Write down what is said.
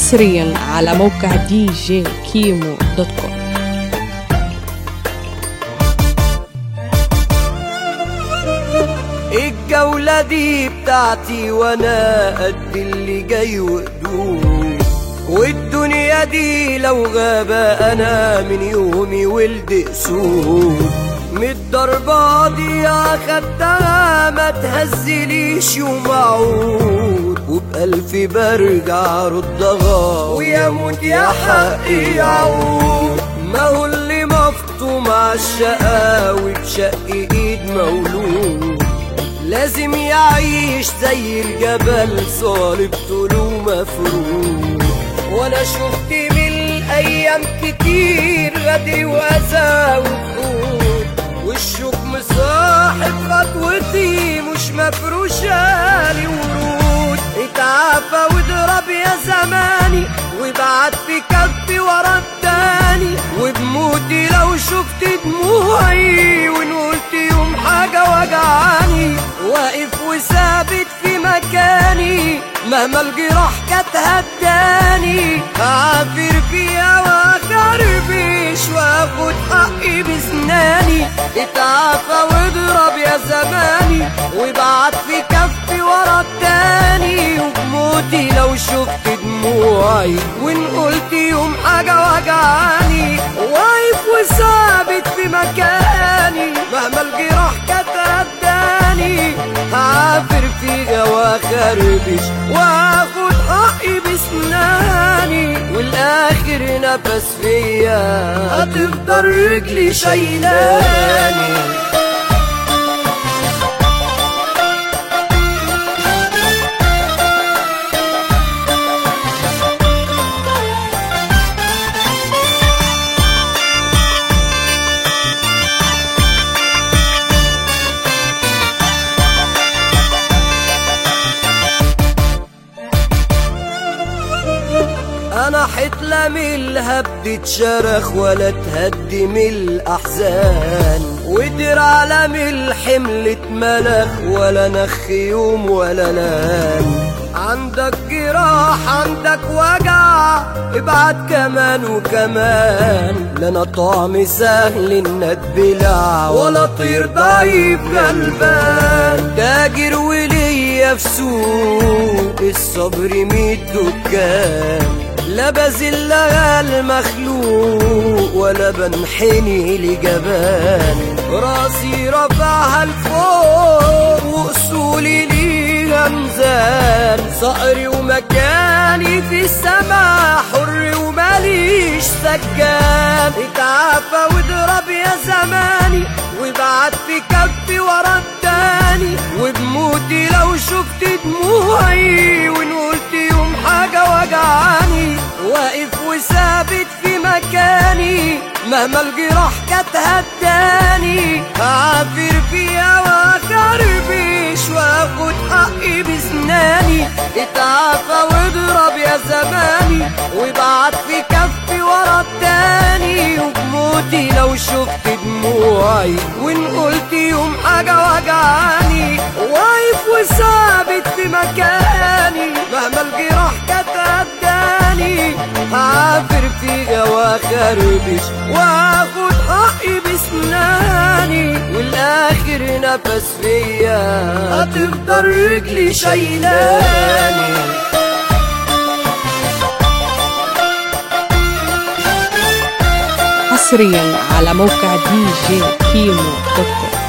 حصريا على موقع دي جي كيمو dot com. الجولة دي بتاعتي وأنا قد اللي جاي وقدوم. والدنيا دي لو غابة أنا من يومي ولد اسود من الضربة دي أخدتها ما تهزليش يوم أعود. وبألف برجع ردها ويموت يا حقي يعود. ما هو اللي مفطوم عالشقاوي بشق إيد مولود. لازم يعيش زي الجبل صالب طوله مفروض. وأنا شفت من الأيام كتير غدر وفقود مصاحب خطوتي مش مفروشة لي ورود اتعافى واضرب يا زماني وابعت في كفي ورا التاني. وبموتي لو شفت دموعي وان يوم حاجة وجعاني. واقف وثابت في مكاني مهما الجراح كانت هداني هعافر فيها وأخربش وآخد حقي بسناني. اتعافى وإضرب يا زماني وابعت في كفي ورا التاني. وبموتي لو شفت دموعي وإن قلت يوم حاجة وجعاني واقف وثابت في مكاني مهما الجراح كانت هداني هعافر واخربش واخد حقي بسناني والآخر نفس فيا. هتفضل رجلي شايلاني. حتلم الهبد تشرخ ولا تهدم الأحزان. ودرع لم الحمل اتملخ ولا نخ يوم ولا نام. عندك جراح عندك وجع ابعت كمان وكمان. لنا طعم سهل الندبلع ولا طير ضعيف غلبان. تاجر وليا في سوق الصبر ميت دكان. لا بذلها المخلوق ولا بنحني لجبان. راسي رفعها لفوق وأصولي ليها ميزان صقري ومكاني في السما حر وماليش سجان اتعافى واضرب يا زماني وابعت في كفي ورا التاني. وبموتي لو شفت دموعي مهما الجراح كانت هداني هعافر فيها واخربش واخد حقي بسناني. إتعافى وإضرب يا زماني. وابعت في كفي ورا التاني. وبموتي لو شفت دموعي. وإن قلت يوم حاجة وجعاني واخربش واخد حقي بسناني والآخر نفس فيا. هتفضل رجلي شايلاني. حصريا على موقع دي جي كيمو dot com.